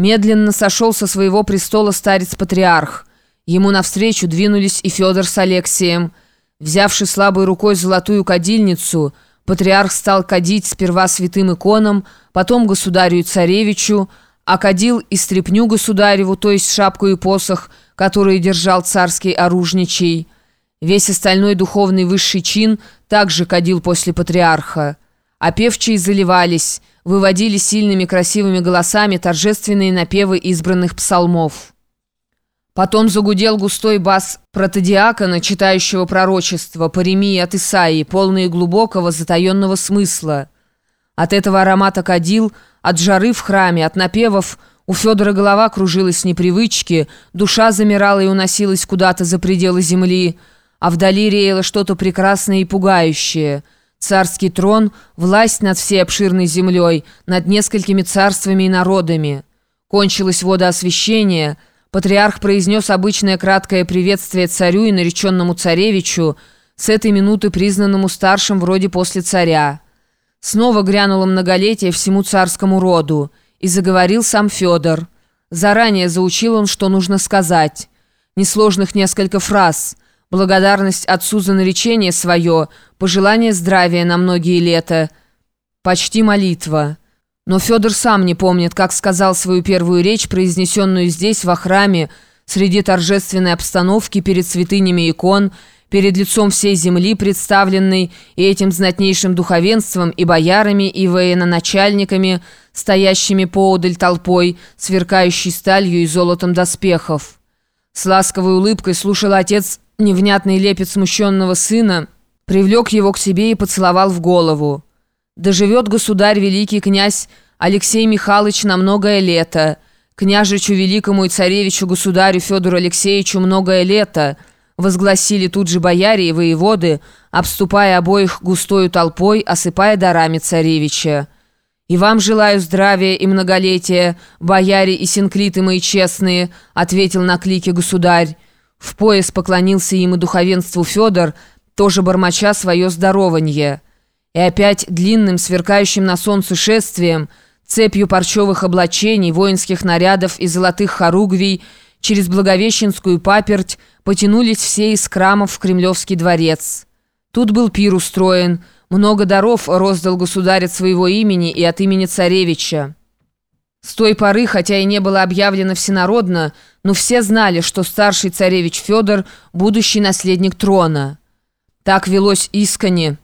Медленно сошел со своего престола старец-патриарх. Ему навстречу двинулись и Федор с Алексием. Взявши слабой рукой золотую кадильницу, патриарх стал кадить сперва святым иконам, потом государю и царевичу, а кадил и стрепню государеву, то есть шапку и посох, которые держал царский оружничий. Весь остальной духовный высший чин также кадил после патриарха. А певчие заливались, выводили сильными красивыми голосами торжественные напевы избранных псалмов. Потом загудел густой бас протодиакона, читающего пророчество, паремии от Исаии, полные глубокого затаенного смысла. От этого аромата кадил, от жары в храме, от напевов у Федора голова кружилась с непривычки, душа замирала и уносилась куда-то за пределы земли, а вдали реяло что-то прекрасное и пугающее — Царский трон – власть над всей обширной землей, над несколькими царствами и народами. Кончилось водоосвящение, патриарх произнес обычное краткое приветствие царю и нареченному царевичу, с этой минуты признанному старшим вроде после царя. Снова грянуло многолетие всему царскому роду, и заговорил сам Федор. Заранее заучил он, что нужно сказать. Несложных несколько фраз – благодарность отцу за наречение свое, пожелание здравия на многие лета, почти молитва. Но Федор сам не помнит, как сказал свою первую речь, произнесенную здесь, во храме, среди торжественной обстановки, перед святынями икон, перед лицом всей земли, представленной и этим знатнейшим духовенством, и боярами, и военачальниками, стоящими поодаль толпой, сверкающей сталью и золотом доспехов. С ласковой улыбкой слушал отец Невнятный лепет смущенного сына привлек его к себе и поцеловал в голову. «Да живет государь великий князь Алексей Михайлович на многое лето, княжичу великому и царевичу государю Федору Алексеевичу многое лето», возгласили тут же бояре и воеводы, обступая обоих густою толпой, осыпая дарами царевича. «И вам желаю здравия и многолетия, бояре и синклиты мои честные», ответил на клике государь. В пояс поклонился им и духовенству Федор, тоже бормоча свое здорованье. И опять длинным, сверкающим на солнце шествием, цепью парчевых облачений, воинских нарядов и золотых хоругвий через Благовещенскую паперть потянулись все из храмов в Кремлевский дворец. Тут был пир устроен, много даров роздал государь от своего имени и от имени царевича. С той поры, хотя и не было объявлено всенародно, но все знали, что старший царевич Федор – будущий наследник трона. Так велось искренне,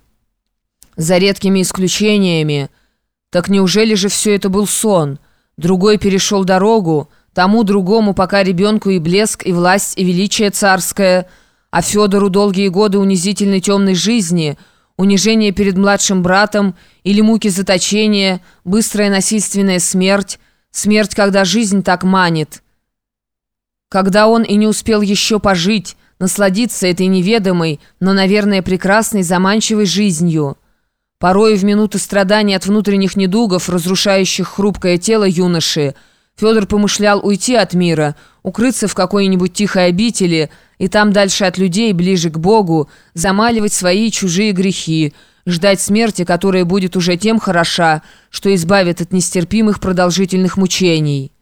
за редкими исключениями. Так неужели же все это был сон? Другой перешел дорогу, тому другому пока ребенку и блеск, и власть, и величие царское, а Федору долгие годы унизительной темной жизни – унижение перед младшим братом или муки заточения, быстрая насильственная смерть, Смерть, когда жизнь так манит. Когда он и не успел еще пожить, насладиться этой неведомой, но, наверное, прекрасной, заманчивой жизнью. Порой в минуты страданий от внутренних недугов, разрушающих хрупкое тело юноши, Федор помышлял уйти от мира, укрыться в какой-нибудь тихой обители и там дальше от людей, ближе к Богу, замаливать свои чужие грехи, ждать смерти, которая будет уже тем хороша, что избавит от нестерпимых продолжительных мучений.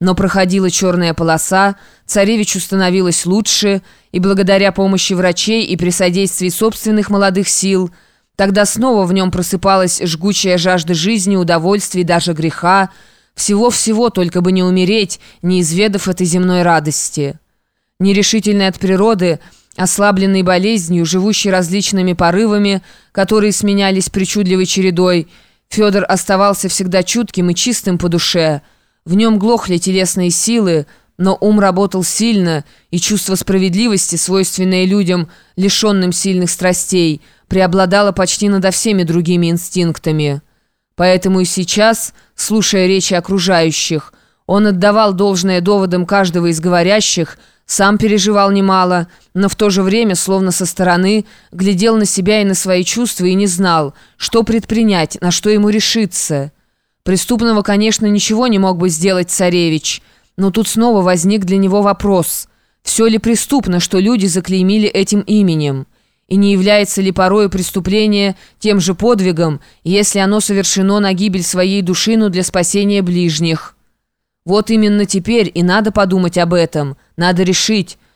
Но проходила черная полоса, царевичу становилось лучше, и благодаря помощи врачей и при содействии собственных молодых сил, тогда снова в нем просыпалась жгучая жажда жизни, удовольствий, даже греха, всего-всего, только бы не умереть, не изведав этой земной радости. Нерешительный от природы – Ослабленный болезнью, живущий различными порывами, которые сменялись причудливой чередой, Федор оставался всегда чутким и чистым по душе. В нем глохли телесные силы, но ум работал сильно, и чувство справедливости, свойственное людям, лишенным сильных страстей, преобладало почти над всеми другими инстинктами. Поэтому и сейчас, слушая речи окружающих, он отдавал должное доводам каждого из говорящих, сам переживал немало, но в то же время, словно со стороны, глядел на себя и на свои чувства и не знал, что предпринять, на что ему решиться. Преступного, конечно, ничего не мог бы сделать царевич, но тут снова возник для него вопрос, все ли преступно, что люди заклеймили этим именем, и не является ли порою преступление тем же подвигом, если оно совершено на гибель своей души, но для спасения ближних. Вот именно теперь и надо подумать об этом, надо решить,